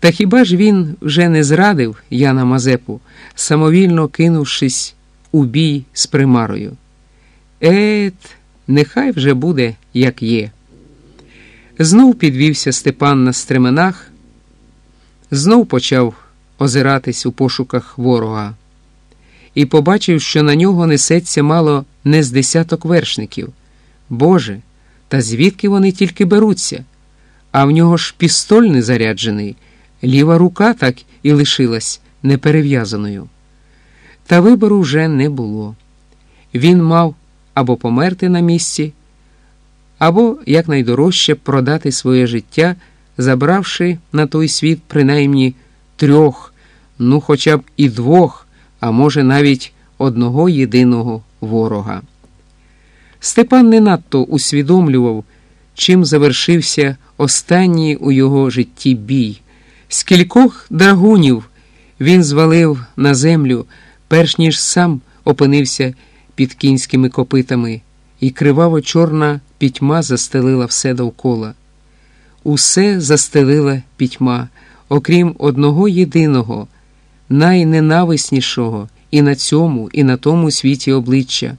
Та хіба ж він вже не зрадив Яна Мазепу, самовільно кинувшись у бій з примарою? Ет, нехай вже буде, як є. Знов підвівся Степан на стременах, знов почав озиратись у пошуках ворога і побачив, що на нього несеться мало не з десяток вершників. Боже, та звідки вони тільки беруться? А в нього ж пістоль не заряджений, ліва рука так і лишилась неперев'язаною. Та вибору вже не було. Він мав або померти на місці, або якнайдорожче продати своє життя, забравши на той світ принаймні трьох, ну хоча б і двох, а може навіть одного єдиного ворога. Степан не надто усвідомлював, чим завершився останній у його житті бій. Скількох драгунів він звалив на землю, перш ніж сам опинився під кінськими копитами, і криваво чорна пітьма застелила все довкола. Усе застелила пітьма, окрім одного єдиного, найненависнішого і на цьому, і на тому світі обличчя,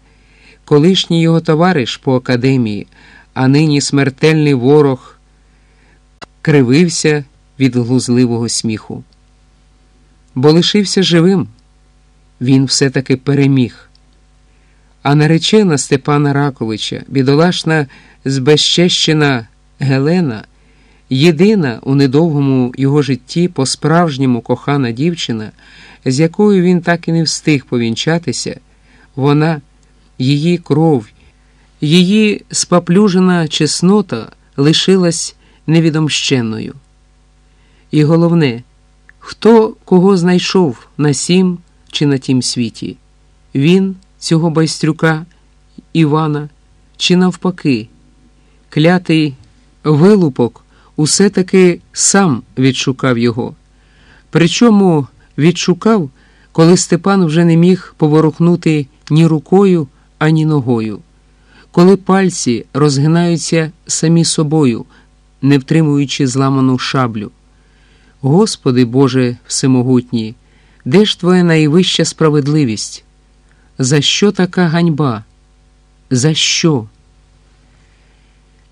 колишній його товариш по академії, а нині смертельний ворог, кривився від глузливого сміху. Бо лишився живим, він все-таки переміг. А наречена Степана Раковича, бідолашна збезчещена Гелена, єдина у недовгому його житті по-справжньому кохана дівчина, з якою він так і не встиг повінчатися, вона, її кров, її спаплюжена чеснота лишилась невідомщенною. І головне, хто кого знайшов на сім чи на тім світі? Він, цього байстрюка, Івана, чи навпаки, клятий вилупок усе таки сам відшукав його. Причому відшукав, коли Степан вже не міг поворухнути ні рукою, ані ногою, коли пальці розгинаються самі собою, не втримуючи зламану шаблю. Господи Боже Всемогутній, де ж твоя найвища справедливість? За що така ганьба? За що?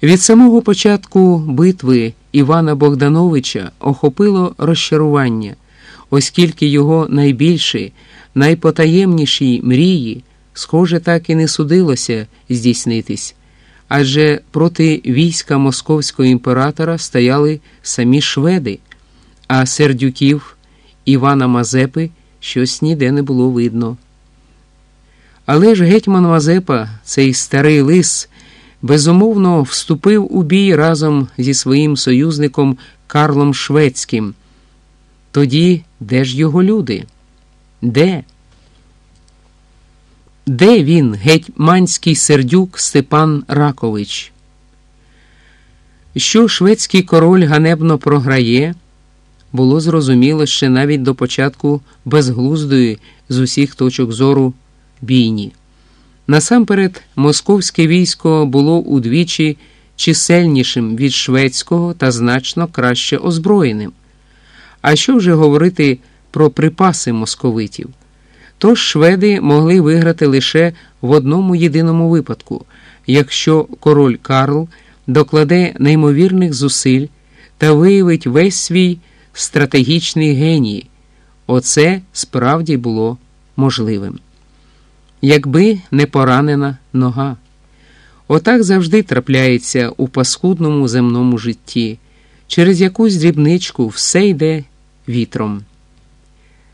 Від самого початку битви Івана Богдановича охопило розчарування, оскільки його найбільші, найпотаємніші мрії, схоже, так і не судилося здійснитись, адже проти війська московського імператора стояли самі шведи, а сердюків Івана Мазепи щось ніде не було видно. Але ж гетьман Мазепа, цей старий лис, безумовно вступив у бій разом зі своїм союзником Карлом Шведським. Тоді де ж його люди? Де? Де він, гетьманський сердюк Степан Ракович? Що шведський король ганебно програє, було зрозуміло ще навіть до початку безглуздої з усіх точок зору бійні. Насамперед, московське військо було удвічі чисельнішим від шведського та значно краще озброєним. А що вже говорити про припаси московитів? Тож шведи могли виграти лише в одному єдиному випадку, якщо король Карл докладе неймовірних зусиль та виявить весь свій стратегічний геній. Оце справді було можливим. Якби не поранена нога. Отак завжди трапляється у паскудному земному житті, через якусь дрібничку все йде вітром.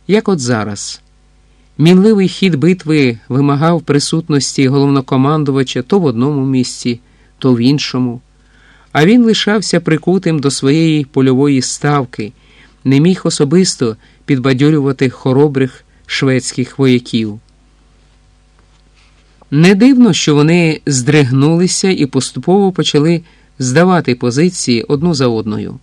Як от зараз. Мінливий хід битви вимагав присутності головнокомандувача то в одному місці, то в іншому, а він лишався прикутим до своєї польової ставки, не міг особисто підбадьорювати хоробрих шведських вояків. Не дивно, що вони здригнулися і поступово почали здавати позиції одну за одною.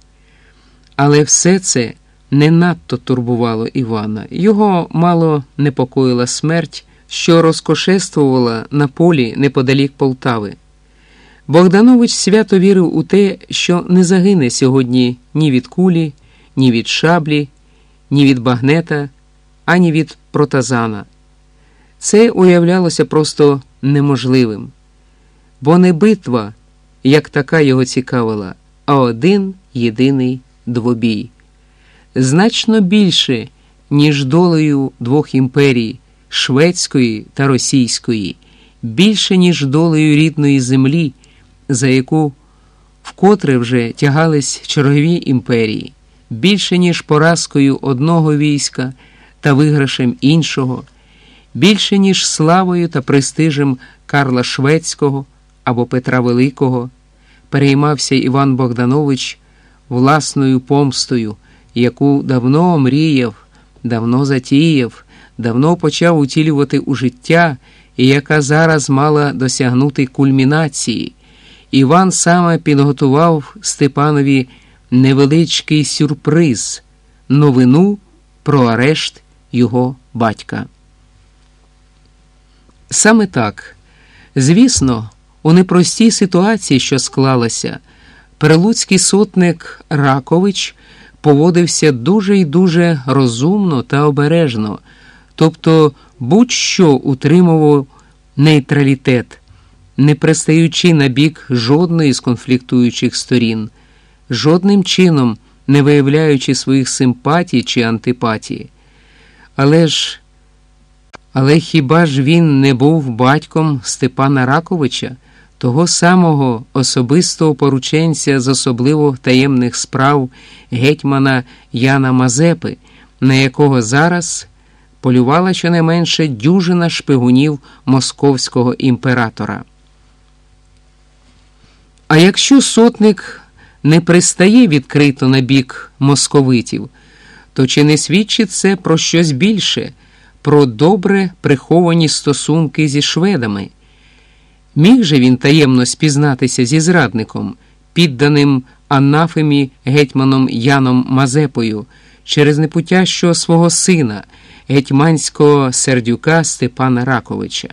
Але все це не надто турбувало Івана. Його мало непокоїла смерть, що розкошествувала на полі неподалік Полтави. Богданович свято вірив у те, що не загине сьогодні ні від кулі, ні від шаблі, ні від багнета, ані від протазана. Це уявлялося просто неможливим, бо не битва, як така його цікавила, а один єдиний двобій. Значно більше, ніж долею двох імперій шведської та російської, більше, ніж долею рідної землі, за яку вкотре вже тягались чергові імперії, більше, ніж поразкою одного війська та виграшем іншого, більше, ніж славою та престижем Карла Шведського або Петра Великого, переймався Іван Богданович власною помстою, яку давно мріяв, давно затіяв, давно почав утілювати у життя і яка зараз мала досягнути кульмінації. Іван саме підготував Степанові невеличкий сюрприз новину про арешт його батька. Саме так, звісно, у непростій ситуації, що склалася, перелуцький сотник Ракович поводився дуже й дуже розумно та обережно, тобто будь-що утримував нейтралітет, не пристаючи на бік жодної з конфліктуючих сторін, жодним чином не виявляючи своїх симпатій чи антипатії. Але ж, але хіба ж він не був батьком Степана Раковича, того самого особистого порученця з особливо таємних справ гетьмана Яна Мазепи, на якого зараз полювала щонайменше дюжина шпигунів московського імператора. А якщо сотник не пристає відкрито на бік московитів, то чи не свідчить це про щось більше, про добре приховані стосунки зі шведами? Міг же він таємно спізнатися зі зрадником, підданим анафемі гетьманом Яном Мазепою через непутящого свого сина, гетьманського сердюка Степана Раковича.